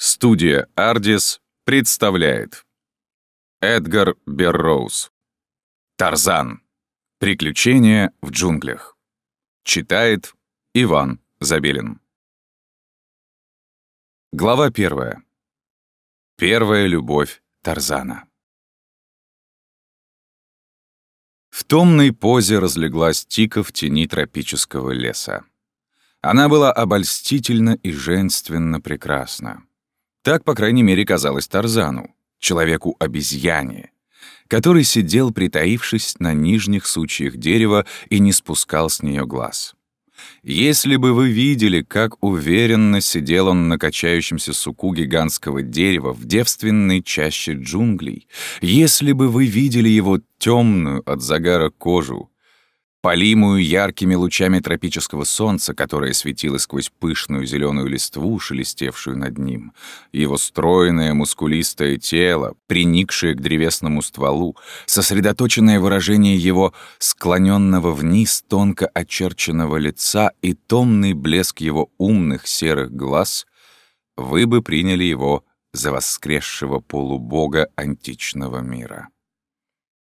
Студия «Ардис» представляет Эдгар Берроуз Тарзан. Приключения в джунглях. Читает Иван Забелин. Глава первая. Первая любовь Тарзана. В томной позе разлеглась Тика в тени тропического леса. Она была обольстительно и женственно прекрасна. Так, по крайней мере, казалось Тарзану, человеку-обезьяне, который сидел, притаившись на нижних сучьях дерева и не спускал с нее глаз. Если бы вы видели, как уверенно сидел он на качающемся суку гигантского дерева в девственной чаще джунглей, если бы вы видели его темную от загара кожу, полимую яркими лучами тропического солнца, которое светило сквозь пышную зеленую листву, шелестевшую над ним, его стройное мускулистое тело, приникшее к древесному стволу, сосредоточенное выражение его склоненного вниз тонко очерченного лица и томный блеск его умных серых глаз, вы бы приняли его за воскресшего полубога античного мира.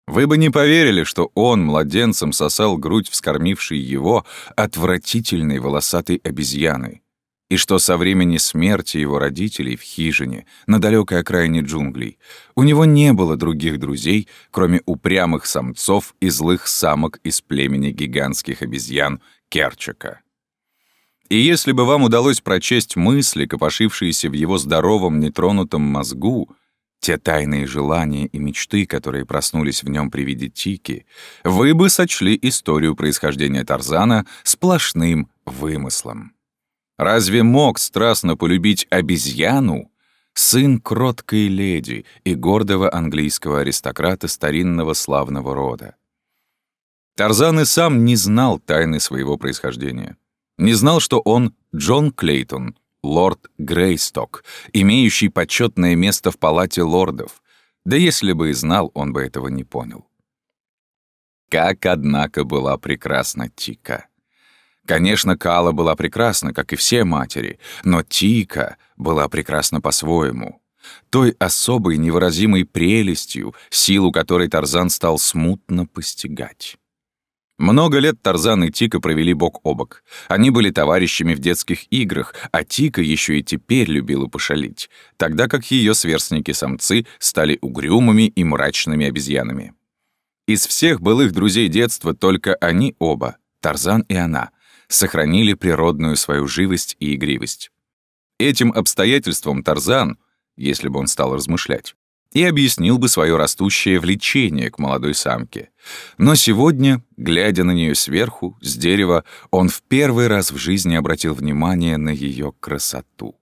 Вы бы не поверили, что он младенцем сосал грудь, вскормившей его отвратительной волосатой обезьяной, и что со времени смерти его родителей в хижине на далекой окраине джунглей у него не было других друзей, кроме упрямых самцов и злых самок из племени гигантских обезьян Керчака. И если бы вам удалось прочесть мысли, копошившиеся в его здоровом, нетронутом мозгу, те тайные желания и мечты, которые проснулись в нем при виде Тики, вы бы сочли историю происхождения Тарзана сплошным вымыслом. Разве мог страстно полюбить обезьяну, сын кроткой леди и гордого английского аристократа старинного славного рода? Тарзан и сам не знал тайны своего происхождения. Не знал, что он Джон Клейтон, лорд Грейсток, имеющий почетное место в палате лордов. Да если бы и знал, он бы этого не понял. Как, однако, была прекрасна Тика. Конечно, Кала была прекрасна, как и все матери, но Тика была прекрасна по-своему. Той особой невыразимой прелестью, силу которой Тарзан стал смутно постигать. Много лет Тарзан и Тика провели бок о бок. Они были товарищами в детских играх, а Тика еще и теперь любила пошалить, тогда как ее сверстники-самцы стали угрюмыми и мрачными обезьянами. Из всех былых друзей детства только они оба, Тарзан и она, сохранили природную свою живость и игривость. Этим обстоятельством Тарзан, если бы он стал размышлять, и объяснил бы свое растущее влечение к молодой самке. Но сегодня, глядя на нее сверху, с дерева, он в первый раз в жизни обратил внимание на ее красоту.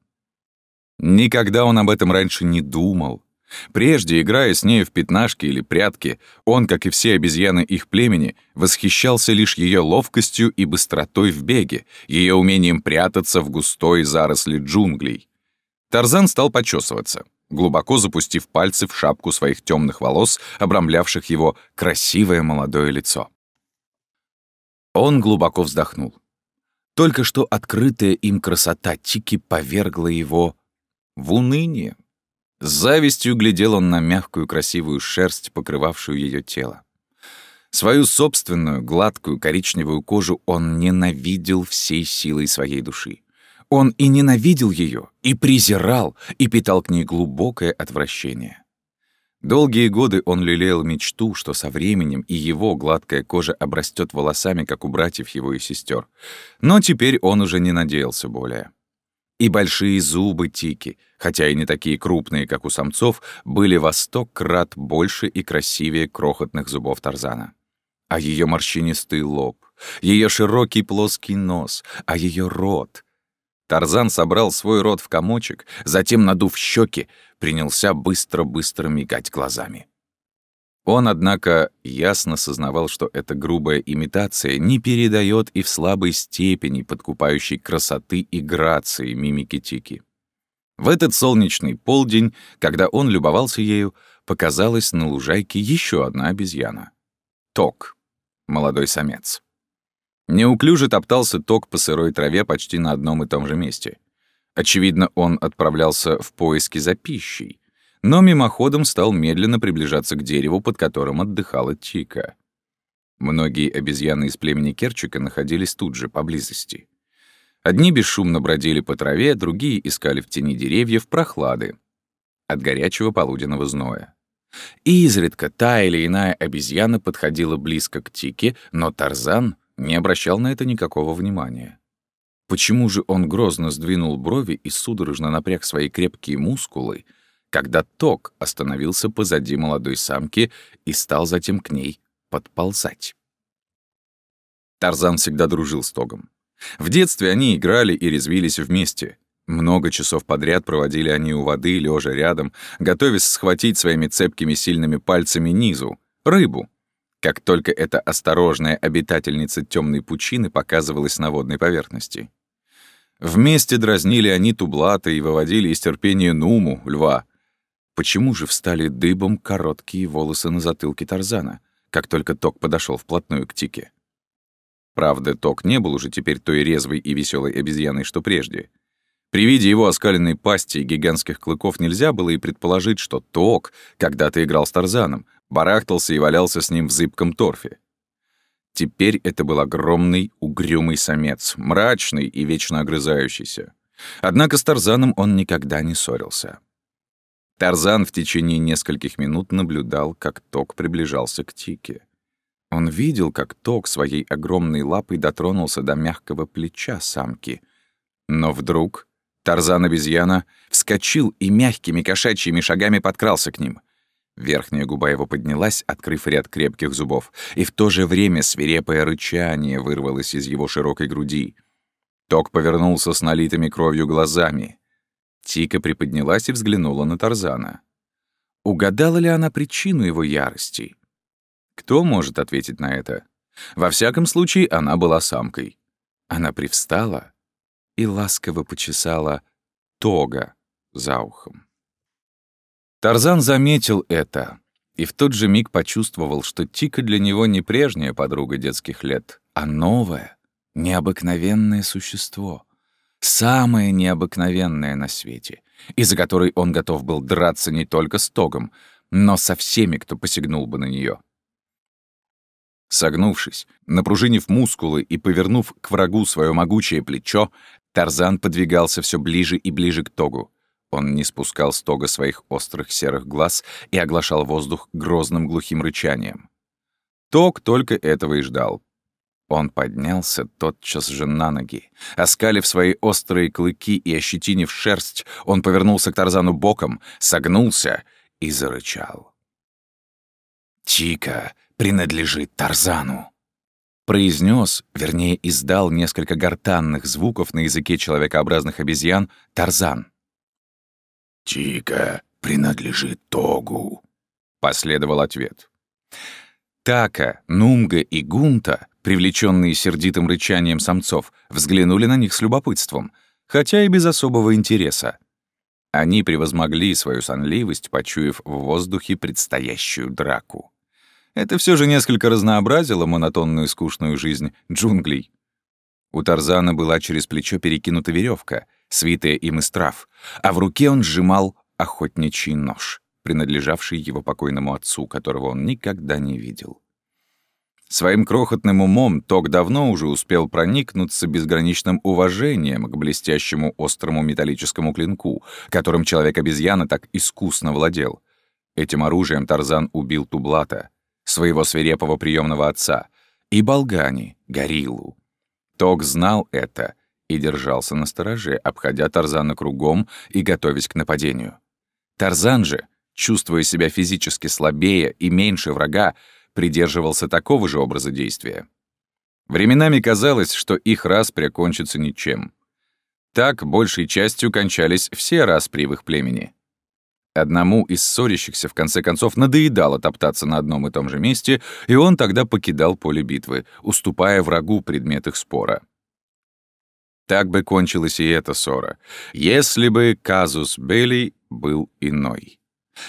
Никогда он об этом раньше не думал. Прежде, играя с нею в пятнашки или прятки, он, как и все обезьяны их племени, восхищался лишь ее ловкостью и быстротой в беге, ее умением прятаться в густой заросли джунглей. Тарзан стал почесываться глубоко запустив пальцы в шапку своих темных волос, обрамлявших его красивое молодое лицо. Он глубоко вздохнул. Только что открытая им красота Тики повергла его в уныние. С завистью глядел он на мягкую красивую шерсть, покрывавшую ее тело. Свою собственную гладкую коричневую кожу он ненавидел всей силой своей души. Он и ненавидел ее, и презирал, и питал к ней глубокое отвращение. Долгие годы он лелеял мечту, что со временем и его гладкая кожа обрастет волосами, как у братьев его и сестер. Но теперь он уже не надеялся более. И большие зубы Тики, хотя и не такие крупные, как у самцов, были во сто крат больше и красивее крохотных зубов Тарзана. А ее морщинистый лоб, ее широкий плоский нос, а ее рот — Тарзан собрал свой рот в комочек, затем, надув щеки, принялся быстро-быстро мигать глазами. Он, однако, ясно сознавал, что эта грубая имитация не передает и в слабой степени подкупающей красоты и грации мимики Тики. В этот солнечный полдень, когда он любовался ею, показалась на лужайке еще одна обезьяна. Ток, молодой самец. Неуклюже топтался ток по сырой траве почти на одном и том же месте. Очевидно, он отправлялся в поиски за пищей, но мимоходом стал медленно приближаться к дереву, под которым отдыхала Тика. Многие обезьяны из племени Керчика находились тут же, поблизости. Одни бесшумно бродили по траве, другие искали в тени деревьев прохлады от горячего полуденного зноя. И изредка та или иная обезьяна подходила близко к Тике, но Тарзан не обращал на это никакого внимания. Почему же он грозно сдвинул брови и судорожно напряг свои крепкие мускулы, когда Ток остановился позади молодой самки и стал затем к ней подползать? Тарзан всегда дружил с Тогом. В детстве они играли и резвились вместе. Много часов подряд проводили они у воды, лежа рядом, готовясь схватить своими цепкими сильными пальцами низу — рыбу. Как только эта осторожная обитательница темной пучины показывалась на водной поверхности. Вместе дразнили они Тублата и выводили из терпения Нуму, льва. Почему же встали дыбом короткие волосы на затылке Тарзана, как только Ток подошел вплотную к Тике? Правда, Ток не был уже теперь той резвой и веселой обезьяной, что прежде — при виде его оскаленной пасти и гигантских клыков нельзя было и предположить, что Ток когда-то играл с Тарзаном, барахтался и валялся с ним в зыбком торфе. Теперь это был огромный, угрюмый самец, мрачный и вечно огрызающийся. Однако с Тарзаном он никогда не ссорился. Тарзан в течение нескольких минут наблюдал, как Ток приближался к Тике. Он видел, как Ток своей огромной лапой дотронулся до мягкого плеча самки. Но вдруг Тарзан-обезьяна вскочил и мягкими кошачьими шагами подкрался к ним. Верхняя губа его поднялась, открыв ряд крепких зубов, и в то же время свирепое рычание вырвалось из его широкой груди. Ток повернулся с налитыми кровью глазами. Тика приподнялась и взглянула на Тарзана. Угадала ли она причину его ярости? Кто может ответить на это? Во всяком случае, она была самкой. Она привстала, и ласково почесала тога за ухом. Тарзан заметил это и в тот же миг почувствовал, что Тика для него не прежняя подруга детских лет, а новое, необыкновенное существо, самое необыкновенное на свете, из-за которой он готов был драться не только с Тогом, но со всеми, кто посягнул бы на нее. Согнувшись, напружинив мускулы и повернув к врагу свое могучее плечо, Тарзан подвигался все ближе и ближе к Тогу. Он не спускал с Тога своих острых серых глаз и оглашал воздух грозным глухим рычанием. Тог только этого и ждал. Он поднялся тотчас же на ноги. Оскалив свои острые клыки и ощетинив шерсть, он повернулся к Тарзану боком, согнулся и зарычал. «Тика принадлежит Тарзану!» произнес, вернее, издал несколько гортанных звуков на языке человекообразных обезьян Тарзан. «Тика принадлежит Тогу», — последовал ответ. Така, Нумга и Гунта, привлеченные сердитым рычанием самцов, взглянули на них с любопытством, хотя и без особого интереса. Они превозмогли свою сонливость, почуяв в воздухе предстоящую драку. Это все же несколько разнообразило монотонную скучную жизнь джунглей. У Тарзана была через плечо перекинута веревка, свитая им из трав, а в руке он сжимал охотничий нож, принадлежавший его покойному отцу, которого он никогда не видел. Своим крохотным умом Ток давно уже успел проникнуться безграничным уважением к блестящему острому металлическому клинку, которым человек-обезьяна так искусно владел. Этим оружием Тарзан убил Тублата, своего свирепого приемного отца, и Болгани, гориллу. Ток знал это и держался на стороже, обходя Тарзана кругом и готовясь к нападению. Тарзан же, чувствуя себя физически слабее и меньше врага, придерживался такого же образа действия. Временами казалось, что их распря кончится ничем. Так большей частью кончались все распри в их племени. Одному из ссорящихся в конце концов надоедало топтаться на одном и том же месте, и он тогда покидал поле битвы, уступая врагу предмет их спора. Так бы кончилась и эта ссора, если бы казус Белли был иной.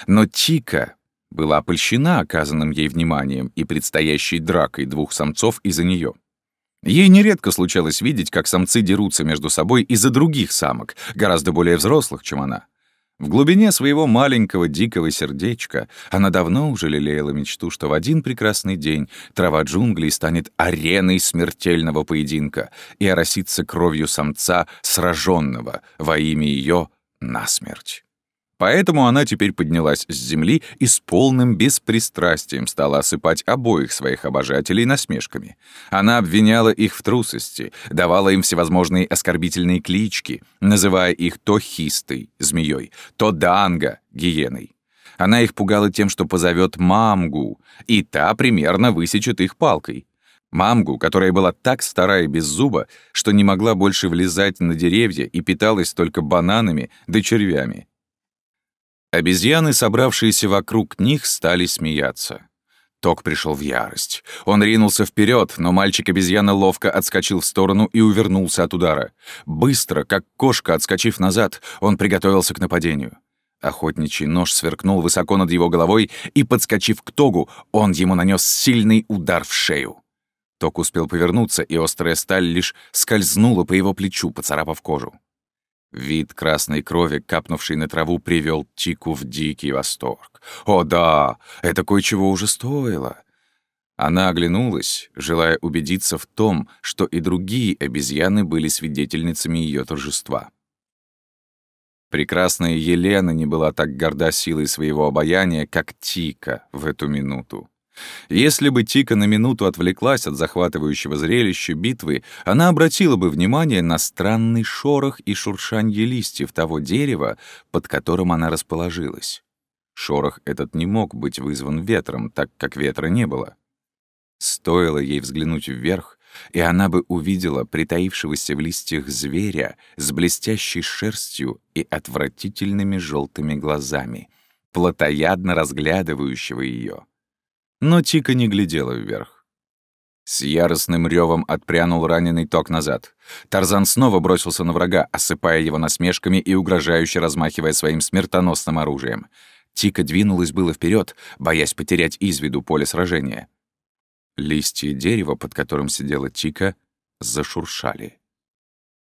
Но Тика была польщена оказанным ей вниманием и предстоящей дракой двух самцов из-за нее. Ей нередко случалось видеть, как самцы дерутся между собой из-за других самок, гораздо более взрослых, чем она. В глубине своего маленького дикого сердечка она давно уже лелеяла мечту, что в один прекрасный день трава джунглей станет ареной смертельного поединка и оросится кровью самца, сраженного во имя ее насмерть. Поэтому она теперь поднялась с земли и с полным беспристрастием стала осыпать обоих своих обожателей насмешками. Она обвиняла их в трусости, давала им всевозможные оскорбительные клички, называя их то хистой, змеей, то данга, гиеной. Она их пугала тем, что позовет мамгу, и та примерно высечет их палкой. Мамгу, которая была так стара и без зуба, что не могла больше влезать на деревья и питалась только бананами да червями. Обезьяны, собравшиеся вокруг них, стали смеяться. Ток пришел в ярость. Он ринулся вперед, но мальчик-обезьяна ловко отскочил в сторону и увернулся от удара. Быстро, как кошка, отскочив назад, он приготовился к нападению. Охотничий нож сверкнул высоко над его головой, и, подскочив к Тогу, он ему нанес сильный удар в шею. Ток успел повернуться, и острая сталь лишь скользнула по его плечу, поцарапав кожу. Вид красной крови, капнувшей на траву, привел Тику в дикий восторг. «О да, это кое-чего уже стоило!» Она оглянулась, желая убедиться в том, что и другие обезьяны были свидетельницами ее торжества. Прекрасная Елена не была так горда силой своего обаяния, как Тика в эту минуту. Если бы Тика на минуту отвлеклась от захватывающего зрелища битвы, она обратила бы внимание на странный шорох и шуршанье листьев того дерева, под которым она расположилась. Шорох этот не мог быть вызван ветром, так как ветра не было. Стоило ей взглянуть вверх, и она бы увидела притаившегося в листьях зверя с блестящей шерстью и отвратительными желтыми глазами, плотоядно разглядывающего ее. Но Тика не глядела вверх. С яростным ревом отпрянул раненый ток назад. Тарзан снова бросился на врага, осыпая его насмешками и угрожающе размахивая своим смертоносным оружием. Тика двинулась было вперед, боясь потерять из виду поле сражения. Листья дерева, под которым сидела Тика, зашуршали.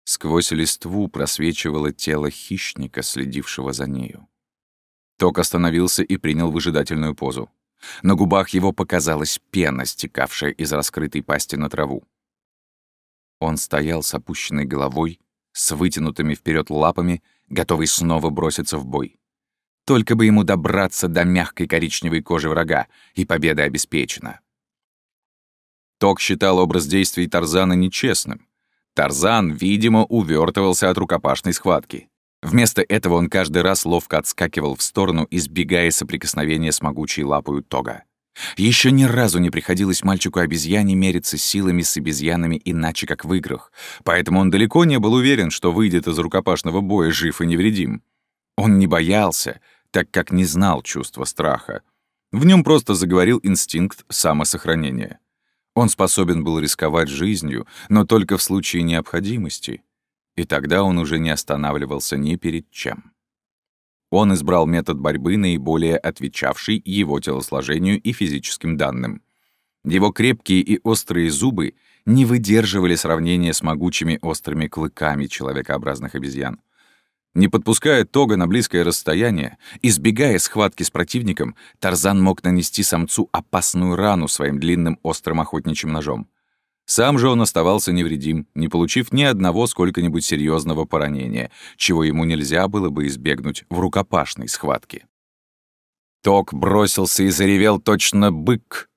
Сквозь листву просвечивало тело хищника, следившего за нею. Ток остановился и принял выжидательную позу. На губах его показалась пена, стекавшая из раскрытой пасти на траву. Он стоял с опущенной головой, с вытянутыми вперед лапами, готовый снова броситься в бой. Только бы ему добраться до мягкой коричневой кожи врага, и победа обеспечена. Ток считал образ действий Тарзана нечестным. Тарзан, видимо, увертывался от рукопашной схватки. Вместо этого он каждый раз ловко отскакивал в сторону, избегая соприкосновения с могучей лапою Тога. Еще ни разу не приходилось мальчику-обезьяне мериться силами с обезьянами иначе, как в играх, поэтому он далеко не был уверен, что выйдет из рукопашного боя жив и невредим. Он не боялся, так как не знал чувства страха. В нем просто заговорил инстинкт самосохранения. Он способен был рисковать жизнью, но только в случае необходимости — и тогда он уже не останавливался ни перед чем. Он избрал метод борьбы, наиболее отвечавший его телосложению и физическим данным. Его крепкие и острые зубы не выдерживали сравнения с могучими острыми клыками человекообразных обезьян. Не подпуская Тога на близкое расстояние, избегая схватки с противником, Тарзан мог нанести самцу опасную рану своим длинным острым охотничьим ножом. Сам же он оставался невредим, не получив ни одного сколько-нибудь серьезного поранения, чего ему нельзя было бы избегнуть в рукопашной схватке. Ток бросился и заревел точно бык.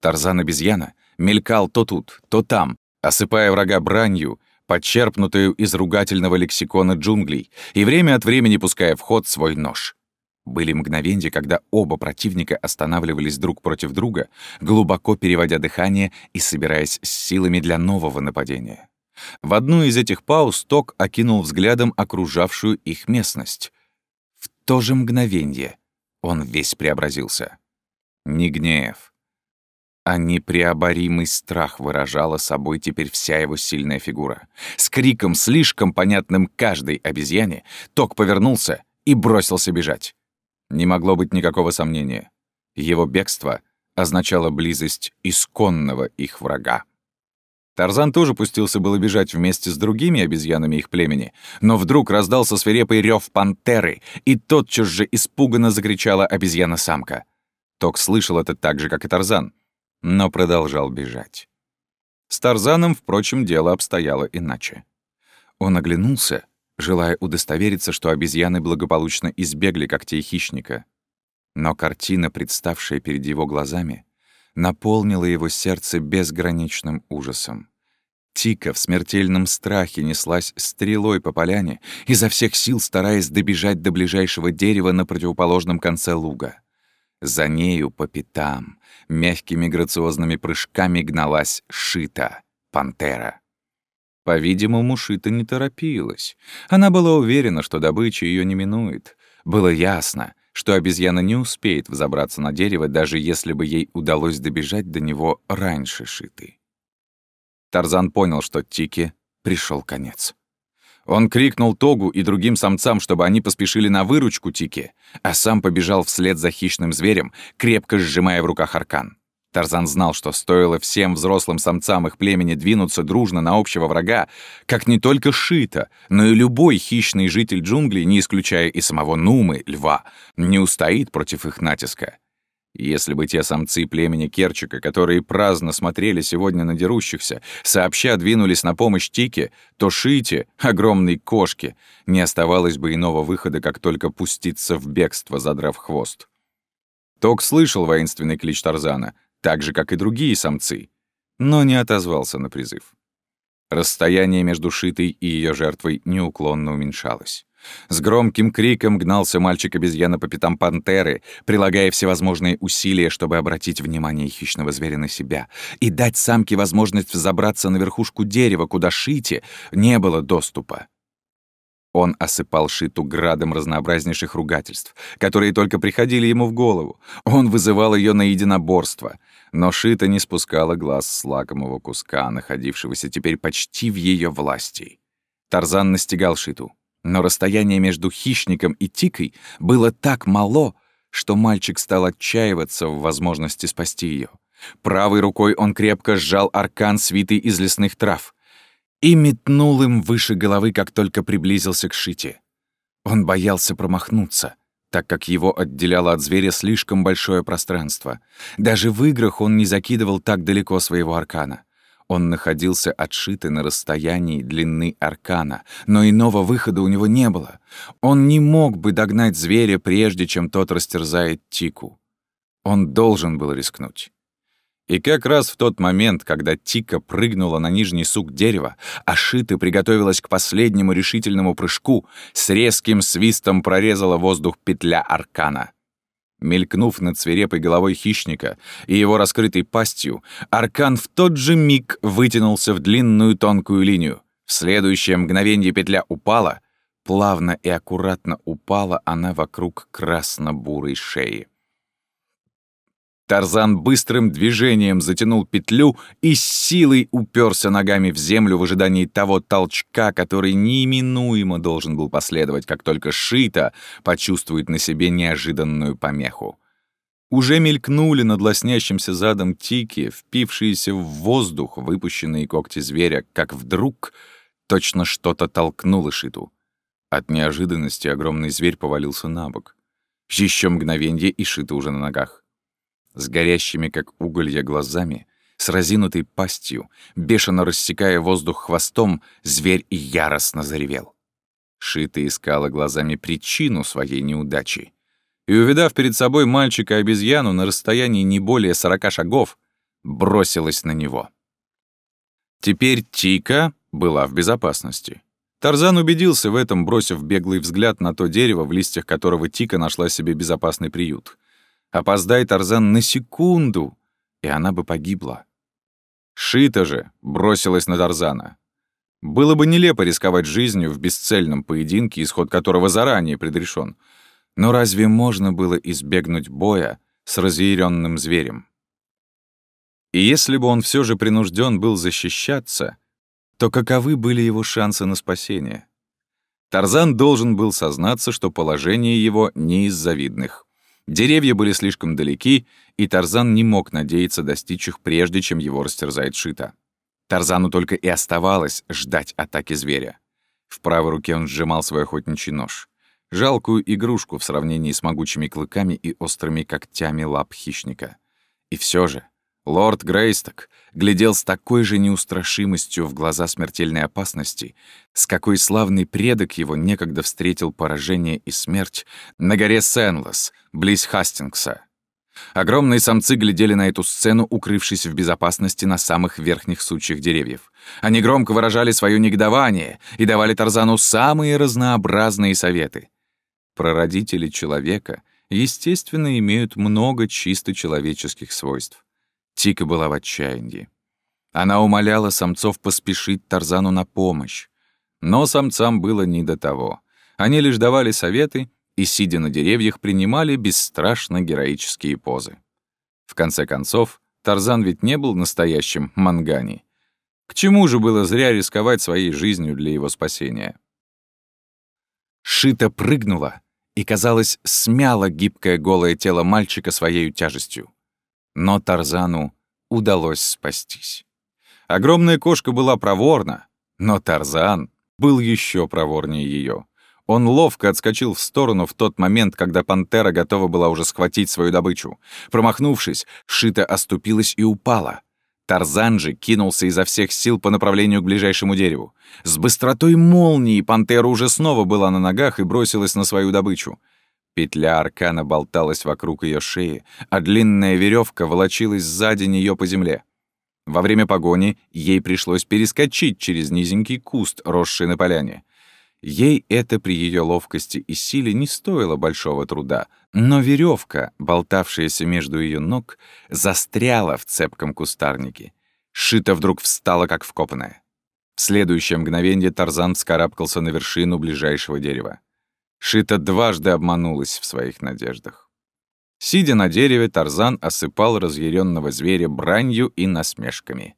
Тарзан-обезьяна мелькал то тут, то там, осыпая врага бранью, подчерпнутую из ругательного лексикона джунглей, и время от времени пуская в ход свой нож. Были мгновения, когда оба противника останавливались друг против друга, глубоко переводя дыхание и собираясь с силами для нового нападения. В одну из этих пауз Ток окинул взглядом окружавшую их местность. В то же мгновение он весь преобразился. Не гнев, а непреоборимый страх выражала собой теперь вся его сильная фигура. С криком, слишком понятным каждой обезьяне, Ток повернулся и бросился бежать. Не могло быть никакого сомнения. Его бегство означало близость исконного их врага. Тарзан тоже пустился было бежать вместе с другими обезьянами их племени, но вдруг раздался свирепый рев пантеры, и тотчас же испуганно закричала обезьяна-самка. Ток слышал это так же, как и Тарзан, но продолжал бежать. С Тарзаном, впрочем, дело обстояло иначе. Он оглянулся, желая удостовериться, что обезьяны благополучно избегли когтей хищника. Но картина, представшая перед его глазами, наполнила его сердце безграничным ужасом. Тика в смертельном страхе неслась стрелой по поляне, изо всех сил стараясь добежать до ближайшего дерева на противоположном конце луга. За нею по пятам, мягкими грациозными прыжками гналась Шита, пантера. По-видимому, Шита не торопилась. Она была уверена, что добыча ее не минует. Было ясно, что обезьяна не успеет взобраться на дерево, даже если бы ей удалось добежать до него раньше Шиты. Тарзан понял, что Тике пришел конец. Он крикнул Тогу и другим самцам, чтобы они поспешили на выручку Тики, а сам побежал вслед за хищным зверем, крепко сжимая в руках аркан. Тарзан знал, что стоило всем взрослым самцам их племени двинуться дружно на общего врага, как не только Шита, но и любой хищный житель джунглей, не исключая и самого Нумы, льва, не устоит против их натиска. Если бы те самцы племени Керчика, которые праздно смотрели сегодня на дерущихся, сообща двинулись на помощь Тике, то Шите, огромной кошке, не оставалось бы иного выхода, как только пуститься в бегство, задрав хвост. Ток слышал воинственный клич Тарзана, так же, как и другие самцы, но не отозвался на призыв. Расстояние между Шитой и ее жертвой неуклонно уменьшалось. С громким криком гнался мальчик-обезьяна по пятам пантеры, прилагая всевозможные усилия, чтобы обратить внимание хищного зверя на себя и дать самке возможность взобраться на верхушку дерева, куда Шите не было доступа. Он осыпал Шиту градом разнообразнейших ругательств, которые только приходили ему в голову. Он вызывал ее на единоборство. Но Шита не спускала глаз с лакомого куска, находившегося теперь почти в ее власти. Тарзан настигал Шиту. Но расстояние между хищником и тикой было так мало, что мальчик стал отчаиваться в возможности спасти ее. Правой рукой он крепко сжал аркан, свитый из лесных трав, и метнул им выше головы, как только приблизился к Шите. Он боялся промахнуться, так как его отделяло от зверя слишком большое пространство. Даже в играх он не закидывал так далеко своего аркана. Он находился отшитый на расстоянии длины аркана, но иного выхода у него не было. Он не мог бы догнать зверя, прежде чем тот растерзает Тику. Он должен был рискнуть. И как раз в тот момент, когда Тика прыгнула на нижний сук дерева, а Шиты приготовилась к последнему решительному прыжку, с резким свистом прорезала воздух петля аркана. Мелькнув над свирепой головой хищника и его раскрытой пастью, аркан в тот же миг вытянулся в длинную тонкую линию. В следующее мгновение петля упала, плавно и аккуратно упала она вокруг красно-бурой шеи. Тарзан быстрым движением затянул петлю и с силой уперся ногами в землю в ожидании того толчка, который неименуемо должен был последовать, как только Шита почувствует на себе неожиданную помеху. Уже мелькнули над лоснящимся задом тики, впившиеся в воздух выпущенные когти зверя, как вдруг точно что-то толкнуло Шиту. От неожиданности огромный зверь повалился на бок. Еще мгновенье, и Шита уже на ногах с горящими, как уголья, глазами, с разинутой пастью, бешено рассекая воздух хвостом, зверь яростно заревел. Шита искала глазами причину своей неудачи. И, увидав перед собой мальчика-обезьяну на расстоянии не более сорока шагов, бросилась на него. Теперь Тика была в безопасности. Тарзан убедился в этом, бросив беглый взгляд на то дерево, в листьях которого Тика нашла себе безопасный приют — Опоздай Тарзан на секунду, и она бы погибла. Шита же бросилась на Тарзана. Было бы нелепо рисковать жизнью в бесцельном поединке, исход которого заранее предрешен. Но разве можно было избегнуть боя с разъяренным зверем? И если бы он все же принужден был защищаться, то каковы были его шансы на спасение? Тарзан должен был сознаться, что положение его не из завидных. Деревья были слишком далеки, и Тарзан не мог надеяться достичь их, прежде чем его растерзает Шита. Тарзану только и оставалось ждать атаки зверя. В правой руке он сжимал свой охотничий нож. Жалкую игрушку в сравнении с могучими клыками и острыми когтями лап хищника. И все же лорд Грейсток глядел с такой же неустрашимостью в глаза смертельной опасности, с какой славный предок его некогда встретил поражение и смерть на горе Сенлос, близ Хастингса. Огромные самцы глядели на эту сцену, укрывшись в безопасности на самых верхних сучьях деревьев. Они громко выражали свое негодование и давали Тарзану самые разнообразные советы. Прародители человека, естественно, имеют много чисто человеческих свойств. Тика была в отчаянии. Она умоляла самцов поспешить Тарзану на помощь. Но самцам было не до того. Они лишь давали советы и, сидя на деревьях, принимали бесстрашно героические позы. В конце концов, Тарзан ведь не был настоящим мангани. К чему же было зря рисковать своей жизнью для его спасения? Шита прыгнула и, казалось, смяла гибкое голое тело мальчика своей тяжестью. Но Тарзану удалось спастись. Огромная кошка была проворна, но Тарзан был еще проворнее ее. Он ловко отскочил в сторону в тот момент, когда пантера готова была уже схватить свою добычу. Промахнувшись, Шита оступилась и упала. Тарзан же кинулся изо всех сил по направлению к ближайшему дереву. С быстротой молнии пантера уже снова была на ногах и бросилась на свою добычу. Петля аркана болталась вокруг ее шеи, а длинная веревка волочилась сзади нее по земле. Во время погони ей пришлось перескочить через низенький куст, росший на поляне. Ей это при ее ловкости и силе не стоило большого труда, но веревка, болтавшаяся между ее ног, застряла в цепком кустарнике. Шита вдруг встала, как вкопанная. В следующее мгновение Тарзан вскарабкался на вершину ближайшего дерева. Шита дважды обманулась в своих надеждах. Сидя на дереве, Тарзан осыпал разъяренного зверя бранью и насмешками.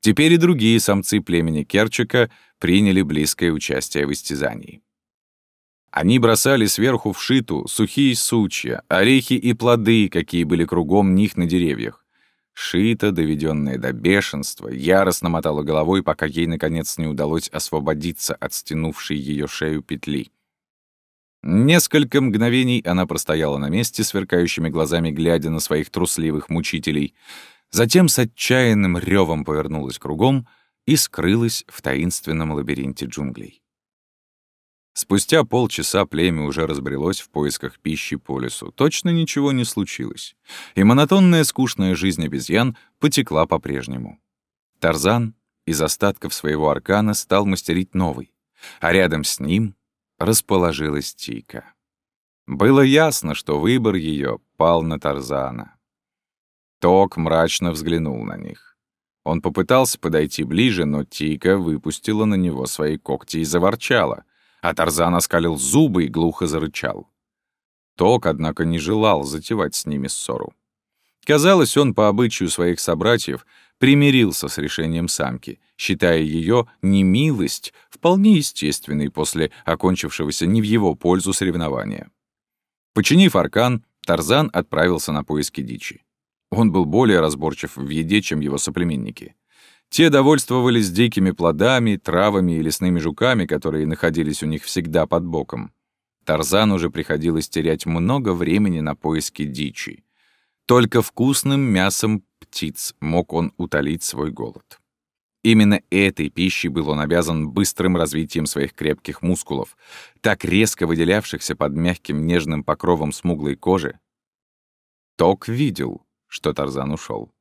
Теперь и другие самцы племени Керчика приняли близкое участие в истязании. Они бросали сверху в шиту сухие сучья, орехи и плоды, какие были кругом них на деревьях. Шита, доведенная до бешенства, яростно мотала головой, пока ей, наконец, не удалось освободиться от стянувшей ее шею петли. Несколько мгновений она простояла на месте, сверкающими глазами глядя на своих трусливых мучителей, затем с отчаянным ревом повернулась кругом — и скрылась в таинственном лабиринте джунглей. Спустя полчаса племя уже разбрелось в поисках пищи по лесу. Точно ничего не случилось. И монотонная скучная жизнь обезьян потекла по-прежнему. Тарзан из остатков своего аркана стал мастерить новый, а рядом с ним расположилась Тика. Было ясно, что выбор ее пал на Тарзана. Ток мрачно взглянул на них. Он попытался подойти ближе, но Тика выпустила на него свои когти и заворчала, а Тарзан оскалил зубы и глухо зарычал. Ток, однако, не желал затевать с ними ссору. Казалось, он по обычаю своих собратьев примирился с решением самки, считая ее немилость вполне естественной после окончившегося не в его пользу соревнования. Починив аркан, Тарзан отправился на поиски дичи. Он был более разборчив в еде, чем его соплеменники. Те довольствовались дикими плодами, травами и лесными жуками, которые находились у них всегда под боком. Тарзану же приходилось терять много времени на поиски дичи. Только вкусным мясом птиц мог он утолить свой голод. Именно этой пищей был он обязан быстрым развитием своих крепких мускулов, так резко выделявшихся под мягким нежным покровом смуглой кожи. Ток видел, что Тарзан ушел.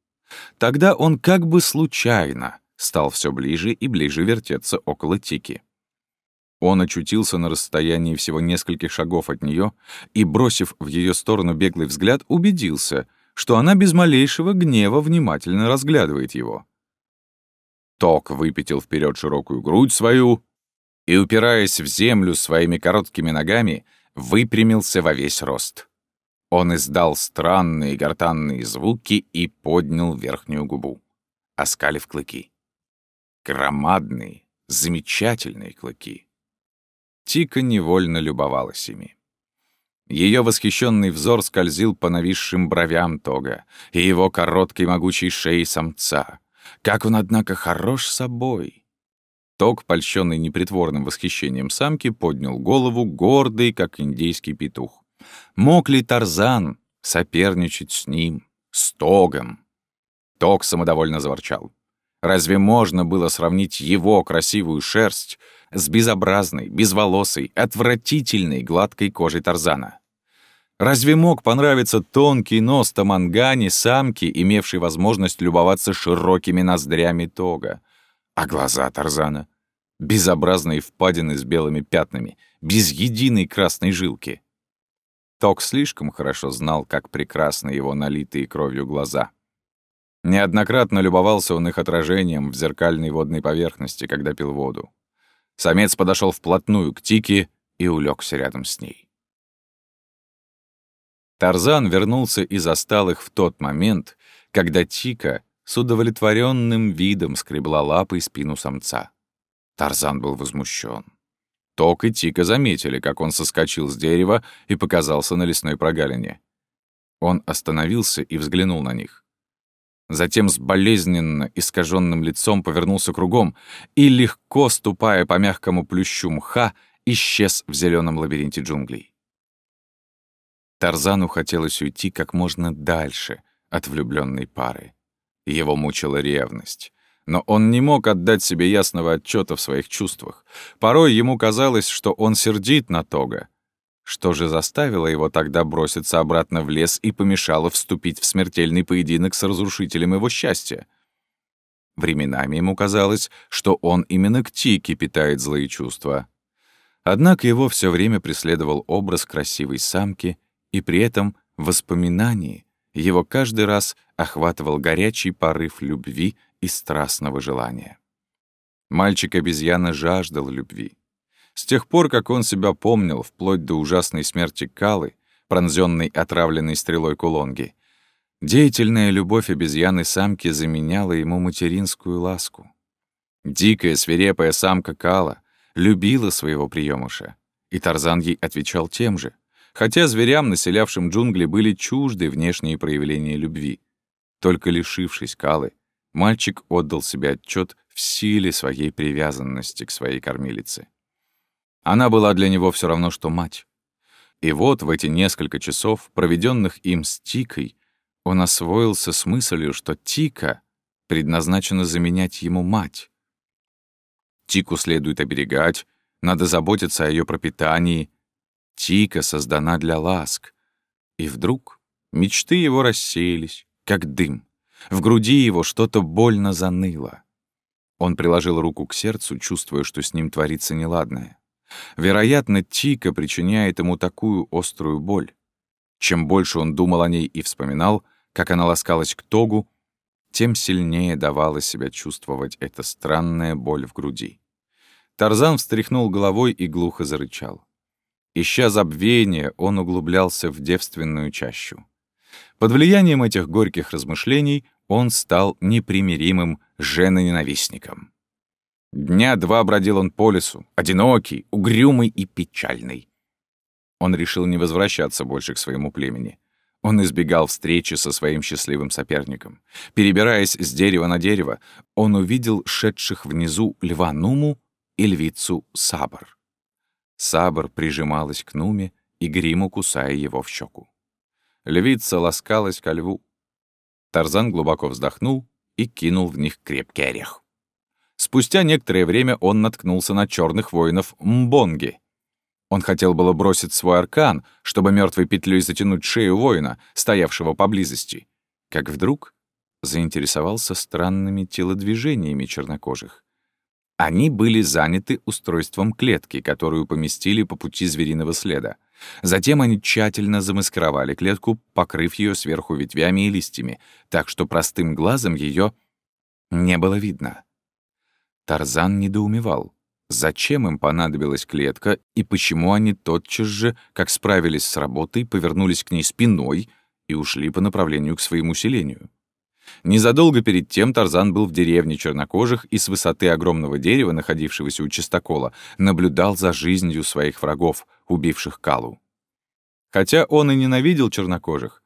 Тогда он как бы случайно стал все ближе и ближе вертеться около Тики. Он очутился на расстоянии всего нескольких шагов от нее и, бросив в ее сторону беглый взгляд, убедился, что она без малейшего гнева внимательно разглядывает его. Ток выпятил вперед широкую грудь свою и, упираясь в землю своими короткими ногами, выпрямился во весь рост. Он издал странные гортанные звуки и поднял верхнюю губу, оскалив клыки. Громадные, замечательные клыки. Тика невольно любовалась ими. Ее восхищенный взор скользил по нависшим бровям Тога и его короткой могучей шее самца. Как он, однако, хорош собой!» Ток, польщенный непритворным восхищением самки, поднял голову, гордый, как индейский петух. Мог ли Тарзан соперничать с ним, с Тогом? Ток самодовольно заворчал. Разве можно было сравнить его красивую шерсть с безобразной, безволосой, отвратительной гладкой кожей Тарзана? Разве мог понравиться тонкий нос Тамангани самки, имевшей возможность любоваться широкими ноздрями Тога? А глаза Тарзана? Безобразные впадины с белыми пятнами, без единой красной жилки. Тог слишком хорошо знал, как прекрасны его налитые кровью глаза. Неоднократно любовался он их отражением в зеркальной водной поверхности, когда пил воду. Самец подошел вплотную к Тике и улегся рядом с ней. Тарзан вернулся и застал их в тот момент, когда Тика с удовлетворенным видом скребла лапой спину самца. Тарзан был возмущен. Ток и Тика заметили, как он соскочил с дерева и показался на лесной прогалине. Он остановился и взглянул на них. Затем с болезненно искаженным лицом повернулся кругом и, легко ступая по мягкому плющу мха, исчез в зеленом лабиринте джунглей. Тарзану хотелось уйти как можно дальше от влюбленной пары. Его мучила ревность. Но он не мог отдать себе ясного отчета в своих чувствах. Порой ему казалось, что он сердит на Тога. Что же заставило его тогда броситься обратно в лес и помешало вступить в смертельный поединок с разрушителем его счастья? Временами ему казалось, что он именно к Тике питает злые чувства. Однако его все время преследовал образ красивой самки — и при этом в воспоминании его каждый раз охватывал горячий порыв любви и страстного желания. Мальчик-обезьяна жаждал любви. С тех пор, как он себя помнил, вплоть до ужасной смерти Калы, пронзенной отравленной стрелой Кулонги, деятельная любовь обезьяны-самки заменяла ему материнскую ласку. Дикая, свирепая самка Кала любила своего приемыша, и Тарзан ей отвечал тем же хотя зверям, населявшим джунгли, были чужды внешние проявления любви. Только лишившись Калы, мальчик отдал себе отчет в силе своей привязанности к своей кормилице. Она была для него все равно, что мать. И вот в эти несколько часов, проведенных им с Тикой, он освоился с мыслью, что Тика предназначена заменять ему мать. Тику следует оберегать, надо заботиться о ее пропитании, Тика создана для ласк. И вдруг мечты его рассеялись, как дым. В груди его что-то больно заныло. Он приложил руку к сердцу, чувствуя, что с ним творится неладное. Вероятно, Тика причиняет ему такую острую боль. Чем больше он думал о ней и вспоминал, как она ласкалась к Тогу, тем сильнее давала себя чувствовать эта странная боль в груди. Тарзан встряхнул головой и глухо зарычал. Ища забвения, он углублялся в девственную чащу. Под влиянием этих горьких размышлений он стал непримиримым женоненавистником. Дня два бродил он по лесу, одинокий, угрюмый и печальный. Он решил не возвращаться больше к своему племени. Он избегал встречи со своим счастливым соперником. Перебираясь с дерева на дерево, он увидел шедших внизу льва Нуму и львицу Сабр. Сабр прижималась к Нуме и гриму, кусая его в щеку. Львица ласкалась ко льву. Тарзан глубоко вздохнул и кинул в них крепкий орех. Спустя некоторое время он наткнулся на черных воинов Мбонги. Он хотел было бросить свой аркан, чтобы мертвой петлей затянуть шею воина, стоявшего поблизости, как вдруг заинтересовался странными телодвижениями чернокожих. Они были заняты устройством клетки, которую поместили по пути звериного следа. Затем они тщательно замаскировали клетку, покрыв ее сверху ветвями и листьями, так что простым глазом ее не было видно. Тарзан недоумевал, зачем им понадобилась клетка и почему они тотчас же, как справились с работой, повернулись к ней спиной и ушли по направлению к своему селению. Незадолго перед тем Тарзан был в деревне чернокожих и с высоты огромного дерева, находившегося у чистокола, наблюдал за жизнью своих врагов, убивших Калу. Хотя он и ненавидел чернокожих,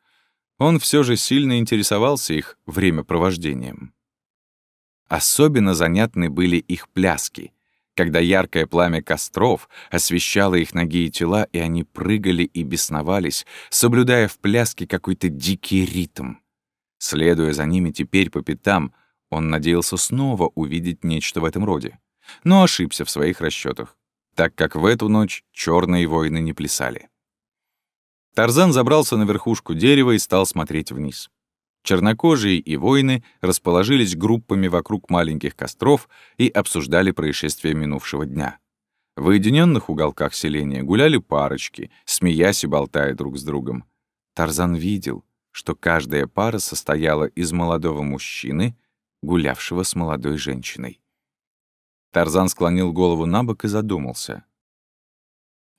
он все же сильно интересовался их времяпровождением. Особенно занятны были их пляски, когда яркое пламя костров освещало их ноги и тела, и они прыгали и бесновались, соблюдая в пляске какой-то дикий ритм. Следуя за ними теперь по пятам, он надеялся снова увидеть нечто в этом роде, но ошибся в своих расчетах, так как в эту ночь черные воины не плясали. Тарзан забрался на верхушку дерева и стал смотреть вниз. Чернокожие и воины расположились группами вокруг маленьких костров и обсуждали происшествия минувшего дня. В уединенных уголках селения гуляли парочки, смеясь и болтая друг с другом. Тарзан видел, что каждая пара состояла из молодого мужчины, гулявшего с молодой женщиной. Тарзан склонил голову на бок и задумался.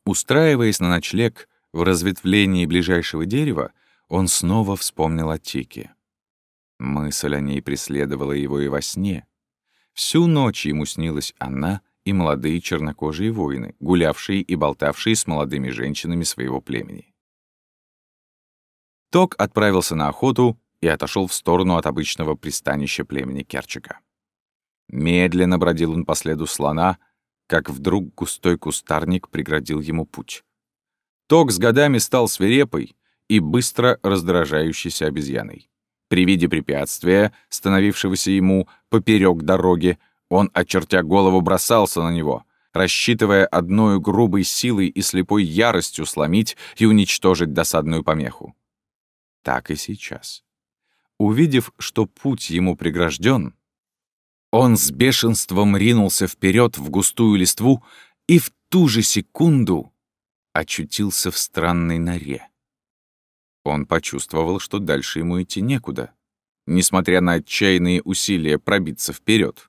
Устраиваясь на ночлег в разветвлении ближайшего дерева, он снова вспомнил о Тике. Мысль о ней преследовала его и во сне. Всю ночь ему снилась она и молодые чернокожие воины, гулявшие и болтавшие с молодыми женщинами своего племени. Ток отправился на охоту и отошел в сторону от обычного пристанища племени Керчика. Медленно бродил он по следу слона, как вдруг густой кустарник преградил ему путь. Ток с годами стал свирепой и быстро раздражающейся обезьяной. При виде препятствия, становившегося ему поперек дороги, он, очертя голову, бросался на него, рассчитывая одной грубой силой и слепой яростью сломить и уничтожить досадную помеху. Так и сейчас. Увидев, что путь ему прегражден, он с бешенством ринулся вперед в густую листву и в ту же секунду очутился в странной норе. Он почувствовал, что дальше ему идти некуда, несмотря на отчаянные усилия пробиться вперед.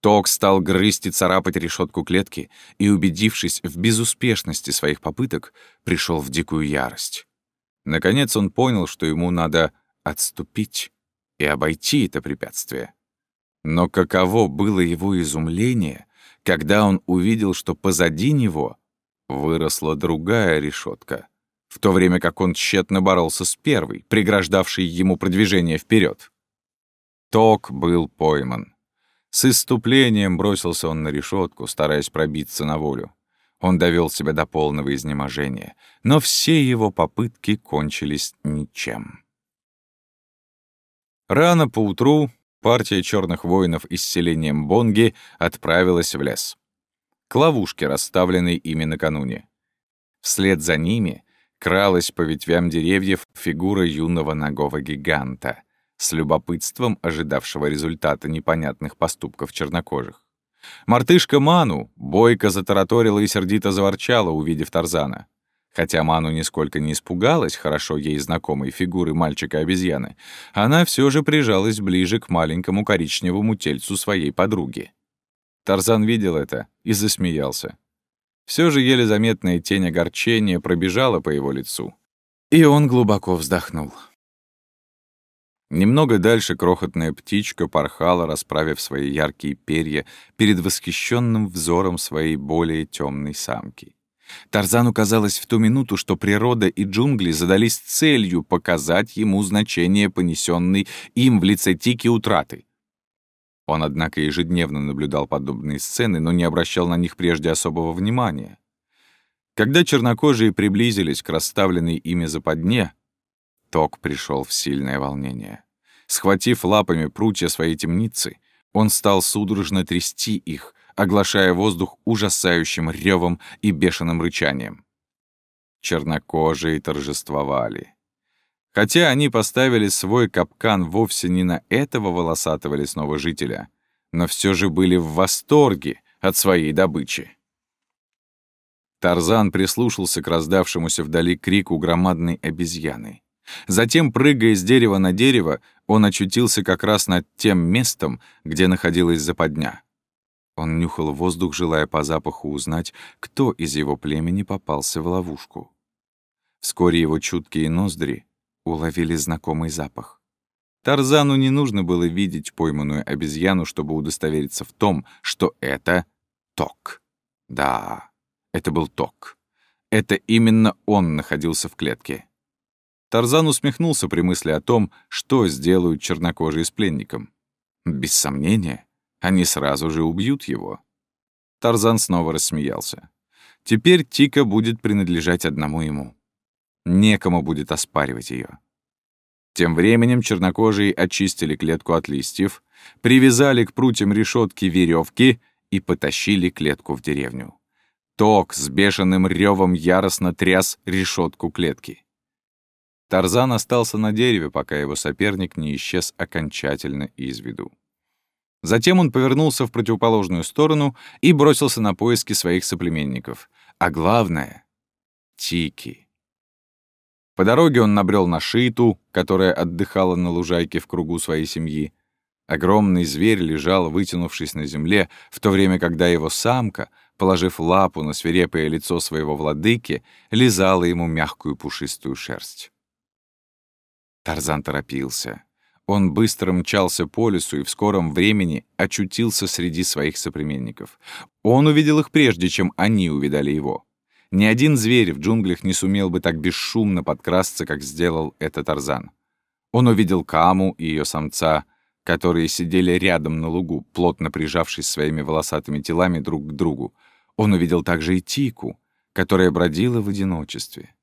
Ток стал грызть и царапать решетку клетки и, убедившись в безуспешности своих попыток, пришел в дикую ярость. Наконец он понял, что ему надо отступить и обойти это препятствие. Но каково было его изумление, когда он увидел, что позади него выросла другая решетка — в то время как он тщетно боролся с первой, преграждавшей ему продвижение вперед. Ток был пойман. С иступлением бросился он на решетку, стараясь пробиться на волю. Он довел себя до полного изнеможения, но все его попытки кончились ничем. Рано поутру партия черных воинов из селения Бонги отправилась в лес. К ловушке, расставленной ими накануне. Вслед за ними кралась по ветвям деревьев фигура юного ногого гиганта, с любопытством ожидавшего результата непонятных поступков чернокожих. Мартышка Ману бойко затараторила и сердито заворчала, увидев Тарзана. Хотя Ману нисколько не испугалась хорошо ей знакомой фигуры мальчика-обезьяны, она все же прижалась ближе к маленькому коричневому тельцу своей подруги. Тарзан видел это и засмеялся. Все же еле заметная тень огорчения пробежала по его лицу. И он глубоко вздохнул. Немного дальше крохотная птичка порхала, расправив свои яркие перья перед восхищенным взором своей более темной самки. Тарзану казалось в ту минуту, что природа и джунгли задались целью показать ему значение понесенной им в лице Тики утраты. Он, однако, ежедневно наблюдал подобные сцены, но не обращал на них прежде особого внимания. Когда чернокожие приблизились к расставленной ими западне, Ток пришел в сильное волнение. Схватив лапами прутья своей темницы, он стал судорожно трясти их, оглашая воздух ужасающим ревом и бешеным рычанием. Чернокожие торжествовали. Хотя они поставили свой капкан вовсе не на этого волосатого лесного жителя, но все же были в восторге от своей добычи. Тарзан прислушался к раздавшемуся вдали крику громадной обезьяны. Затем, прыгая с дерева на дерево, он очутился как раз над тем местом, где находилась западня. Он нюхал воздух, желая по запаху узнать, кто из его племени попался в ловушку. Вскоре его чуткие ноздри уловили знакомый запах. Тарзану не нужно было видеть пойманную обезьяну, чтобы удостовериться в том, что это ток. Да, это был ток. Это именно он находился в клетке. Тарзан усмехнулся при мысли о том, что сделают чернокожие с пленником. Без сомнения, Они сразу же убьют его. Тарзан снова рассмеялся. Теперь Тика будет принадлежать одному ему. Некому будет оспаривать ее. Тем временем чернокожие очистили клетку от листьев, привязали к прутьям решетки веревки и потащили клетку в деревню. Ток с бешеным ревом яростно тряс решетку клетки. Тарзан остался на дереве, пока его соперник не исчез окончательно из виду. Затем он повернулся в противоположную сторону и бросился на поиски своих соплеменников. А главное — Тики. По дороге он набрел на Шиту, которая отдыхала на лужайке в кругу своей семьи. Огромный зверь лежал, вытянувшись на земле, в то время, когда его самка, положив лапу на свирепое лицо своего владыки, лизала ему мягкую пушистую шерсть. Тарзан торопился. Он быстро мчался по лесу и в скором времени очутился среди своих соплеменников. Он увидел их прежде, чем они увидали его. Ни один зверь в джунглях не сумел бы так бесшумно подкрасться, как сделал это Тарзан. Он увидел Каму и ее самца, которые сидели рядом на лугу, плотно прижавшись своими волосатыми телами друг к другу. Он увидел также и Тику, которая бродила в одиночестве.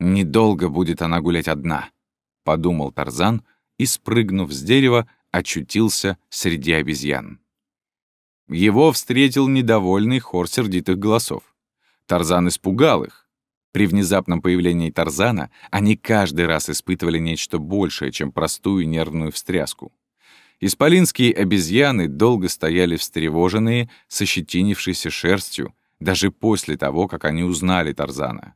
«Недолго будет она гулять одна», — подумал Тарзан, и, спрыгнув с дерева, очутился среди обезьян. Его встретил недовольный хор сердитых голосов. Тарзан испугал их. При внезапном появлении Тарзана они каждый раз испытывали нечто большее, чем простую нервную встряску. Исполинские обезьяны долго стояли встревоженные, с шерстью, даже после того, как они узнали Тарзана.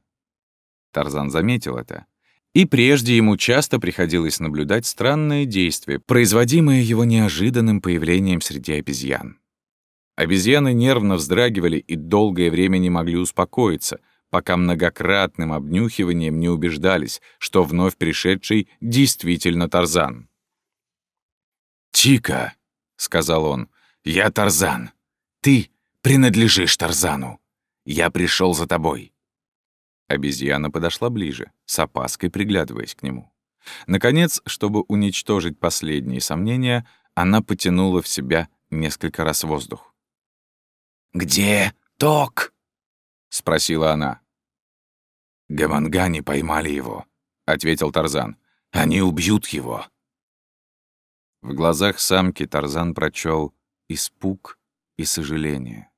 Тарзан заметил это и прежде ему часто приходилось наблюдать странные действия, производимые его неожиданным появлением среди обезьян. Обезьяны нервно вздрагивали и долгое время не могли успокоиться, пока многократным обнюхиванием не убеждались, что вновь пришедший действительно Тарзан. «Тика», — сказал он, — «я Тарзан. Ты принадлежишь Тарзану. Я пришел за тобой. Обезьяна подошла ближе, с опаской приглядываясь к нему. Наконец, чтобы уничтожить последние сомнения, она потянула в себя несколько раз воздух. «Где Ток?» — спросила она. «Гамангани поймали его», — ответил Тарзан. «Они убьют его». В глазах самки Тарзан прочел испуг и сожаление.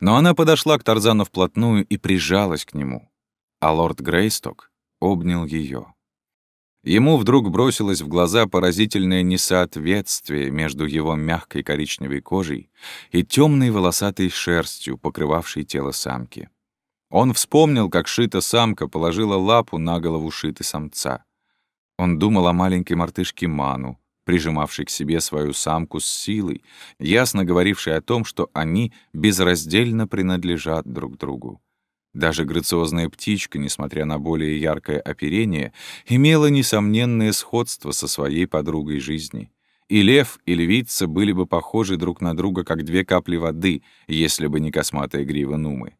Но она подошла к Тарзану вплотную и прижалась к нему а лорд Грейсток обнял ее. Ему вдруг бросилось в глаза поразительное несоответствие между его мягкой коричневой кожей и темной волосатой шерстью, покрывавшей тело самки. Он вспомнил, как шита самка положила лапу на голову шиты самца. Он думал о маленькой мартышке Ману, прижимавшей к себе свою самку с силой, ясно говорившей о том, что они безраздельно принадлежат друг другу. Даже грациозная птичка, несмотря на более яркое оперение, имела несомненное сходство со своей подругой жизни. И лев, и львица были бы похожи друг на друга, как две капли воды, если бы не косматая грива Нумы.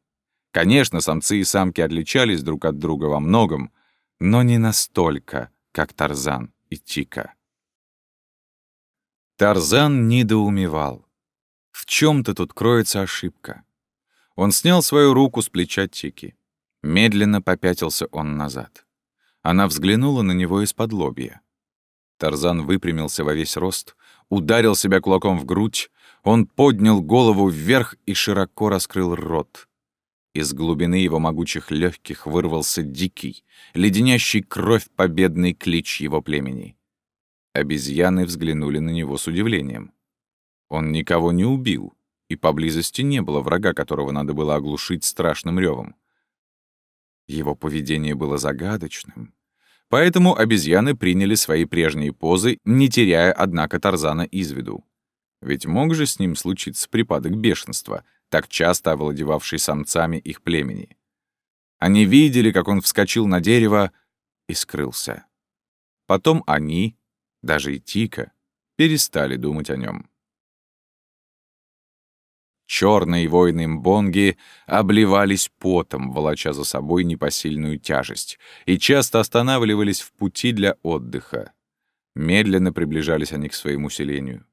Конечно, самцы и самки отличались друг от друга во многом, но не настолько, как Тарзан и Тика. Тарзан недоумевал. В чем то тут кроется ошибка. Он снял свою руку с плеча Тики. Медленно попятился он назад. Она взглянула на него из-под лобья. Тарзан выпрямился во весь рост, ударил себя кулаком в грудь, он поднял голову вверх и широко раскрыл рот. Из глубины его могучих легких вырвался дикий, леденящий кровь победный клич его племени. Обезьяны взглянули на него с удивлением. Он никого не убил, и поблизости не было врага, которого надо было оглушить страшным ревом. Его поведение было загадочным. Поэтому обезьяны приняли свои прежние позы, не теряя, однако, Тарзана из виду. Ведь мог же с ним случиться припадок бешенства, так часто овладевавший самцами их племени. Они видели, как он вскочил на дерево и скрылся. Потом они, даже и Тика, перестали думать о нем. Черные воины Мбонги обливались потом, волоча за собой непосильную тяжесть, и часто останавливались в пути для отдыха. Медленно приближались они к своему селению.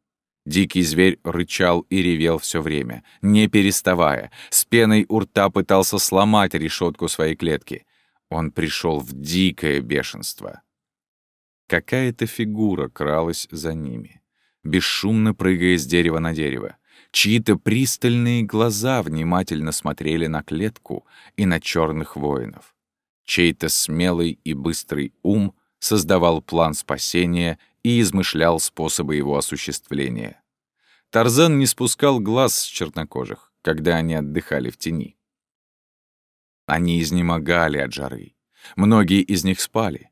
Дикий зверь рычал и ревел все время, не переставая. С пеной у рта пытался сломать решетку своей клетки. Он пришел в дикое бешенство. Какая-то фигура кралась за ними, бесшумно прыгая с дерева на дерево. Чьи-то пристальные глаза внимательно смотрели на клетку и на черных воинов. Чей-то смелый и быстрый ум создавал план спасения и измышлял способы его осуществления. Тарзан не спускал глаз с чернокожих, когда они отдыхали в тени. Они изнемогали от жары. Многие из них спали.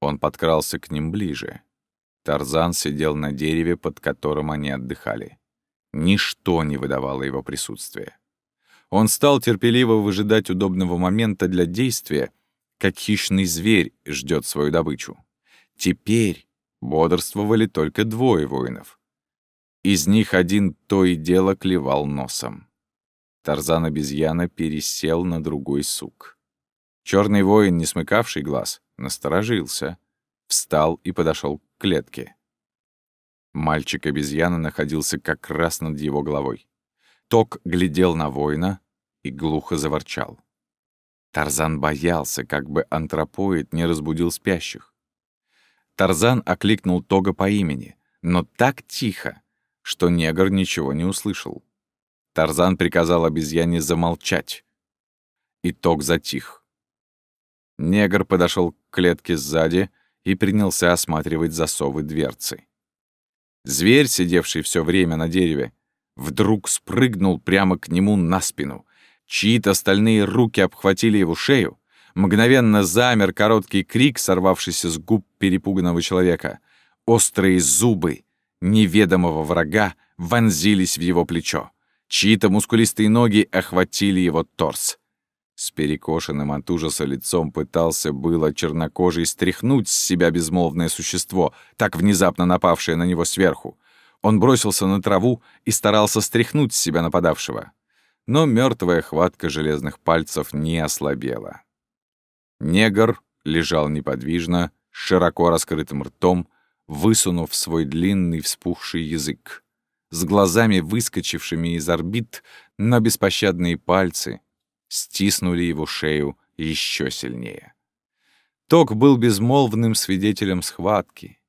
Он подкрался к ним ближе. Тарзан сидел на дереве, под которым они отдыхали. Ничто не выдавало его присутствия. Он стал терпеливо выжидать удобного момента для действия, как хищный зверь ждет свою добычу. Теперь бодрствовали только двое воинов. Из них один то и дело клевал носом. Тарзан-обезьяна пересел на другой сук. Черный воин, не смыкавший глаз, насторожился, встал и подошел к клетке. Мальчик-обезьяна находился как раз над его головой. Ток глядел на воина и глухо заворчал. Тарзан боялся, как бы антропоид не разбудил спящих. Тарзан окликнул Тога по имени, но так тихо, что негр ничего не услышал. Тарзан приказал обезьяне замолчать. И Тог затих. Негр подошел к клетке сзади и принялся осматривать засовы дверцы. Зверь, сидевший все время на дереве, вдруг спрыгнул прямо к нему на спину. Чьи-то стальные руки обхватили его шею, Мгновенно замер короткий крик, сорвавшийся с губ перепуганного человека. Острые зубы неведомого врага вонзились в его плечо. Чьи-то мускулистые ноги охватили его торс. С перекошенным от ужаса лицом пытался было чернокожий стряхнуть с себя безмолвное существо, так внезапно напавшее на него сверху. Он бросился на траву и старался стряхнуть с себя нападавшего. Но мертвая хватка железных пальцев не ослабела. Негр лежал неподвижно, широко раскрытым ртом, высунув свой длинный вспухший язык. С глазами, выскочившими из орбит, но беспощадные пальцы стиснули его шею еще сильнее. Ток был безмолвным свидетелем схватки.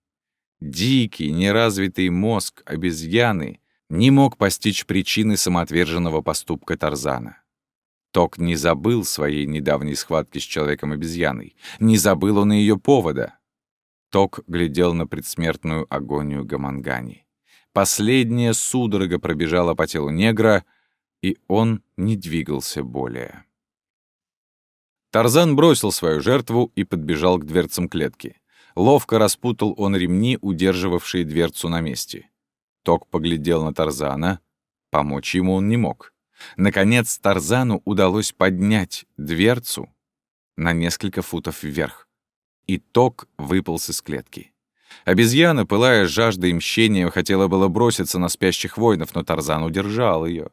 Дикий, неразвитый мозг обезьяны не мог постичь причины самоотверженного поступка Тарзана. Ток не забыл своей недавней схватки с человеком-обезьяной. Не забыл он и ее повода. Ток глядел на предсмертную агонию Гамангани. Последняя судорога пробежала по телу негра, и он не двигался более. Тарзан бросил свою жертву и подбежал к дверцам клетки. Ловко распутал он ремни, удерживавшие дверцу на месте. Ток поглядел на Тарзана. Помочь ему он не мог. Наконец Тарзану удалось поднять дверцу на несколько футов вверх. И ток выполз из клетки. Обезьяна, пылая жаждой мщения, хотела было броситься на спящих воинов, но Тарзан удержал ее.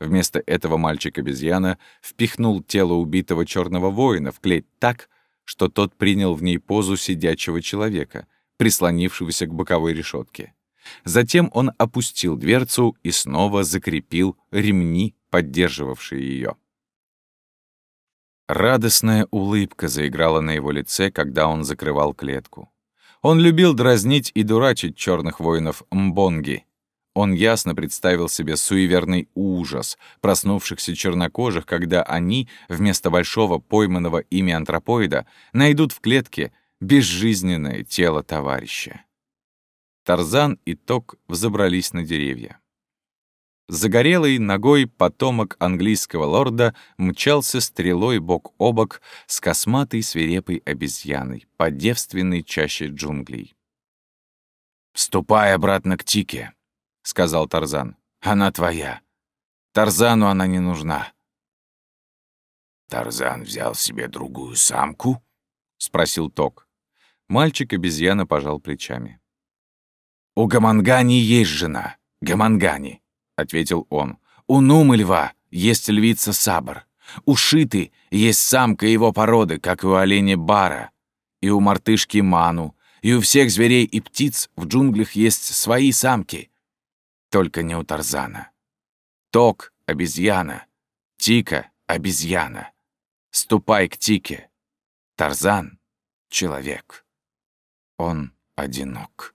Вместо этого мальчик-обезьяна впихнул тело убитого черного воина в клеть так, что тот принял в ней позу сидячего человека, прислонившегося к боковой решетке. Затем он опустил дверцу и снова закрепил ремни поддерживавшие ее. Радостная улыбка заиграла на его лице, когда он закрывал клетку. Он любил дразнить и дурачить черных воинов Мбонги. Он ясно представил себе суеверный ужас проснувшихся чернокожих, когда они, вместо большого пойманного ими антропоида, найдут в клетке безжизненное тело товарища. Тарзан и Ток взобрались на деревья. Загорелый ногой потомок английского лорда мчался стрелой бок о бок с косматой свирепой обезьяной по девственной чаще джунглей. «Ступай обратно к Тике», — сказал Тарзан. «Она твоя. Тарзану она не нужна». «Тарзан взял себе другую самку?» — спросил Ток. Мальчик-обезьяна пожал плечами. «У Гамангани есть жена. Гамангани ответил он. «У Нумы льва есть львица Сабр. У Шиты есть самка его породы, как и у оленя Бара. И у мартышки Ману. И у всех зверей и птиц в джунглях есть свои самки. Только не у Тарзана. Ток — обезьяна, Тика — обезьяна. Ступай к Тике. Тарзан — человек. Он одинок.